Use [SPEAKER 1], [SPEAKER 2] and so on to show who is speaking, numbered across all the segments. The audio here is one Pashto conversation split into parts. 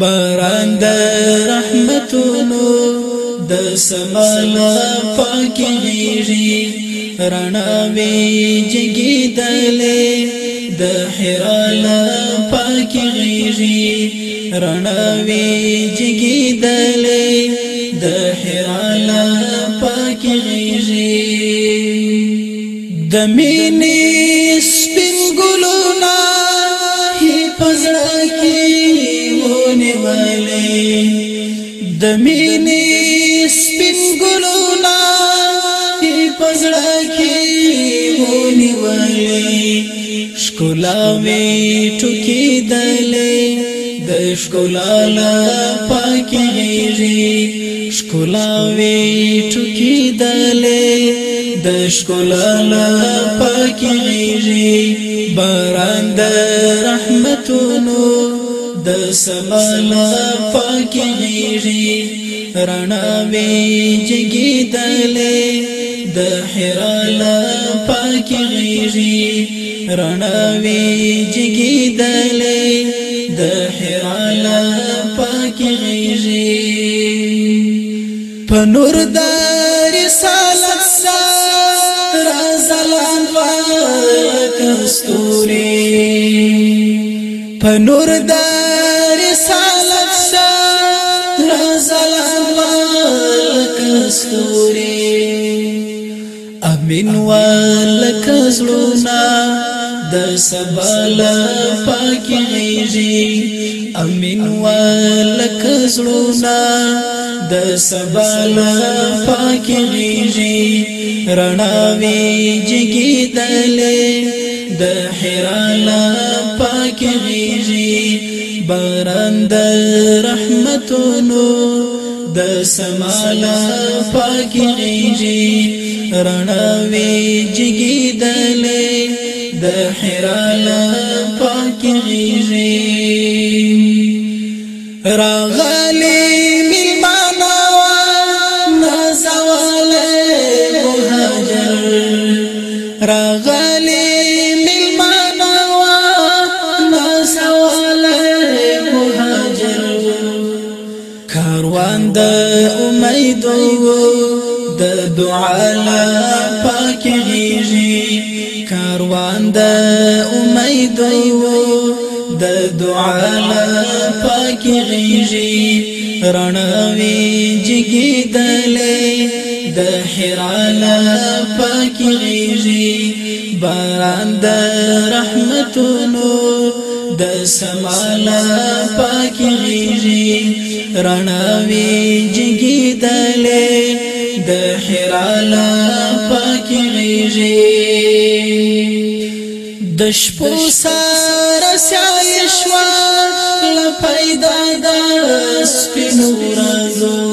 [SPEAKER 1] باران د رحمتونو د سمال پاکيږي رڼا وی جګیدلې د حرال پاکيږي رڼا وی جګیدلې د حرال پاکيږي د مینه د مینې سپین ګلونا په پزړه کې مونې وایي ښکلا وی ټوکی دلې د ښکلا لا پاکېږي ښکلا وی ټوکی دلې د ښکلا لا پاکېږي باران د رحمتونو د سمالا پاکيږي رڼا وی جګیدلې د حرالا پاکيږي رڼا وی جګیدلې د حرالا پاکيږي پنور د رسالت سره زلان واک استوري پنور د رسالت سا رازل والک ستوري امين والک زړونا د سبال پاکيږي امين والک زړونا د سبال پاکيږي رڼاوي جګي دلې د حراله پاکيږي باران د رحمتونو د سمالا پاکیږي رڼاوي جګي دلې د حراله پاکیږي راغ دی وای د دعا لا پاک غیږي کاروان د امید دی وای د دعا لا پاک غیږي رڼاوي جګی دلې د حرالا پاک غیږي باران د رحمتونو د سمالا پاک غیږي رڼاوي جګیدلې د حرالا پاکي غيږي د شپو سره سیال شوا ل پیدا د سپینو رازو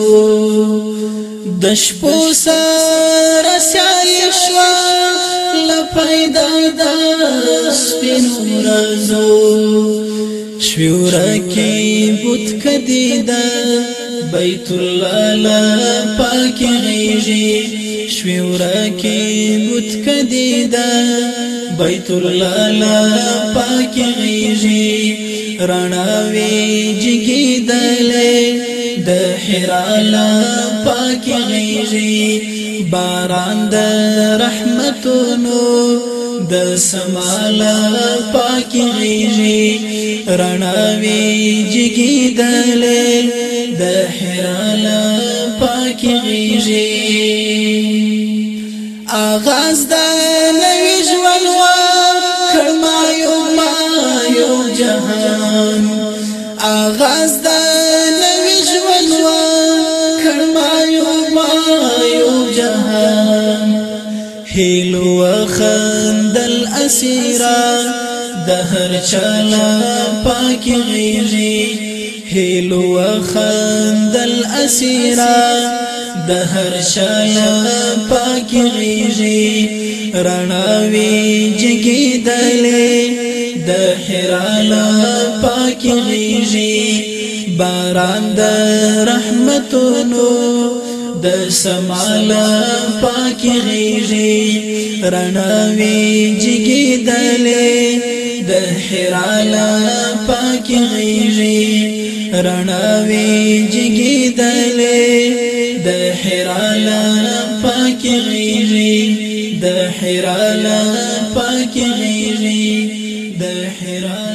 [SPEAKER 1] د شپو سره سیال شوا ل پیدا د سپینو رازو شورا کی بت کدیدا بیت الله لا پاک غیږي شورا کی بت کدیدا بیت الله لا پاک غیږي رڼا وی جګیدلې د حرالا پاک غیږي باران د رحمتونو د سمالا پاک غیږي رڼاوي جګي دلې د حرالا پاک غیږي اغاز د نوې ژوند وا کړما یو ما یو جهان اغاز د هیلو خندل اسیرا د هر چلا پاک غیږي هیلو خندل اسیرا د هر شایا پاک غیږي رڼاوي جګی دلې د هرالا پاک غیږي باران د رحمتونو د سمالا پاک غیږي رڼاوي جګي دلې د حرالا پاک غیږي رڼاوي جګي دلې د حرالا پاک غیږي د حرالا پاک غیږي د حرالا